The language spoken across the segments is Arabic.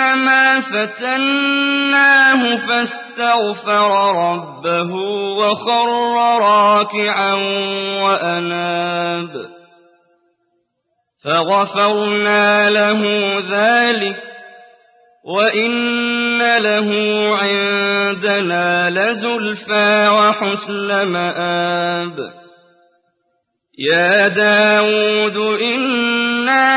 أنما فتناه فاستغفر ربه وخر راكعا وأناب. فغفرنا له ذلك وإن له عندنا لزلفى وحسن مآب. يا داود إنا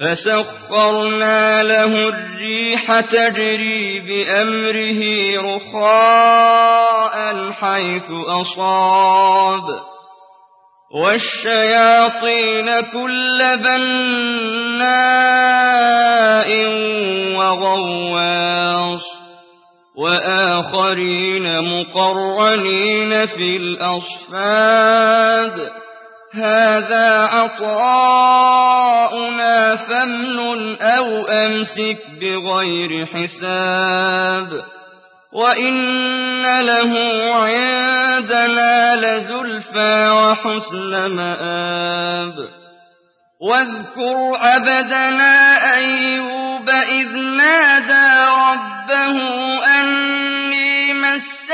فسخرنا له الريح تجري بأمره رخاء حيث أصاب. والشياطين كل بناء وغواص. وآخرين مقرنين في الأصفاد. هذا عطاؤنا فمن أو أمسك بغير حساب وإن له عندنا لزلفى وحسن مآب واذكر عبدنا أيوب إذ نادى ربه أني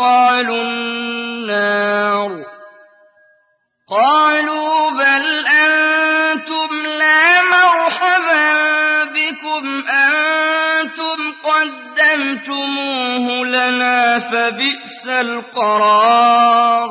صالوا النار قالوا بل أنتم لا مرحبا بكم أنتم قدمتموه لنا فبئس القرار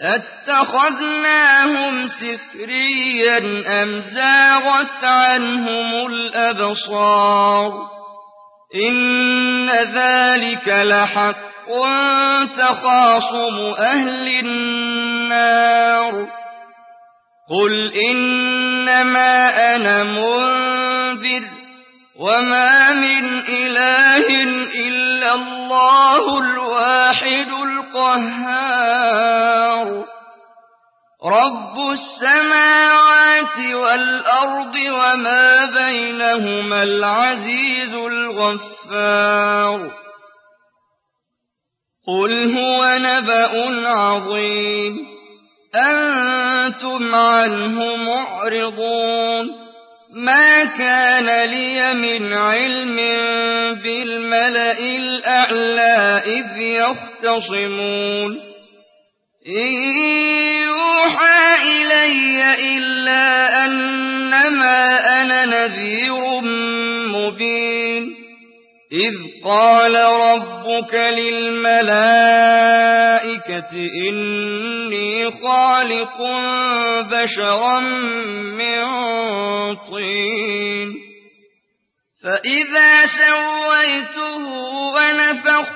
اتخذناهم سخريا أم زاغت عنهم الأبصار إن ذلك لحق تخاصم أهل النار قل إنما أنا منذر وما من إله إلا الله الواحد القهار رب السماوات والأرض وما بينهما العزيز الغفار. قل هو نبأ عظيم. أنتم عنه معرضون. ما كان لي من علم بالملأ الأعلى إذ يختصمون إن يوحى إلي إلا أنما أنا نذير مبين إذ قال ربك للملائكة إني خالق بشرا من طين فإذا سويته ونفخت